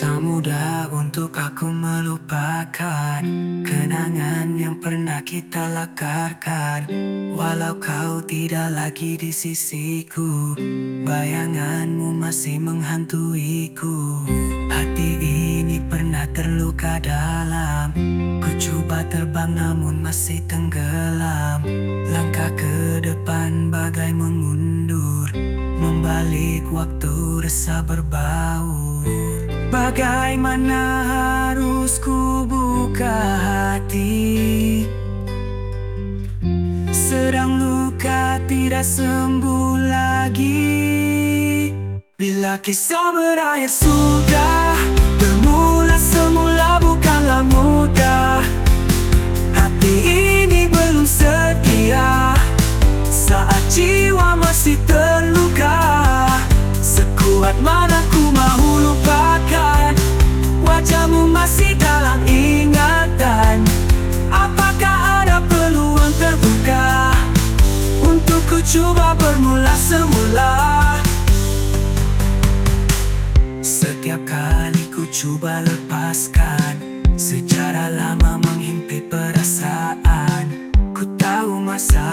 Tak mudah untuk aku melupakan Kenangan yang pernah kita lakarkan. Walau kau tidak lagi di sisiku Bayanganmu masih menghantuiku. Hati ini pernah terluka dalam Ku cuba terbang namun masih tenggelam. Langkah ke depan bagai mengundur Membalik waktu resah berbau Bagaimana harus ku buka hati? Sedang luka tidak sembuh lagi. Bila kisah berakhir sudah. Bermula semula bukanlah mudah. Hati ini belum setia. Saat jiwa masih terluka Sekuat mana ku Coba bermula semula. Setiap kali ku coba lepaskan Sejarah lama menghimpit perasaan. Ku tahu masa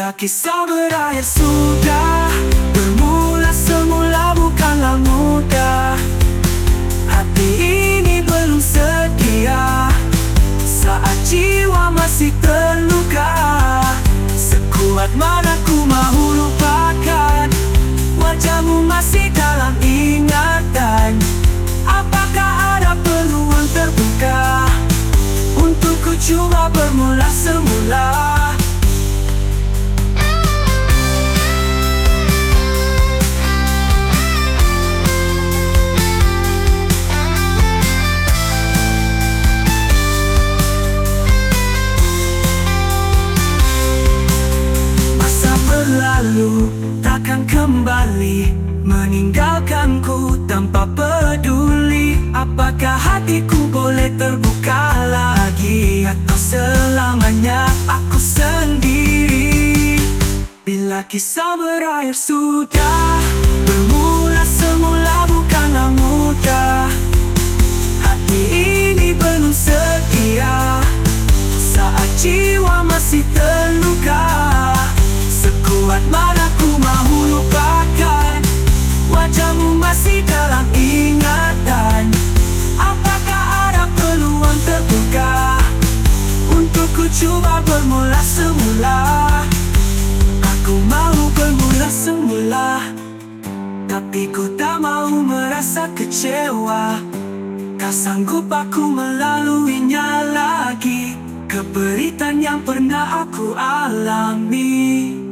Bila kisah berakhir sudah Bermula semula bukanlah mudah. Hati ini belum sedia Saat jiwa masih terluka Sekuat mana ku mahu lupakan? Wajahmu masih dalam ingatan. Apakah ada peluang terbuka Untuk ku coba bermula semula selamanya aku sendiri. Bila kisah berakhir sudah Bermula semula bukanlah mudah. Hati ini belum setia. Saat jiwa masih terluka bermula semula. Aku mau bermula semula. Tapi ku tak mau merasa kecewa. Tak sanggup aku melaluinya lagi. Keberitan yang pernah aku alami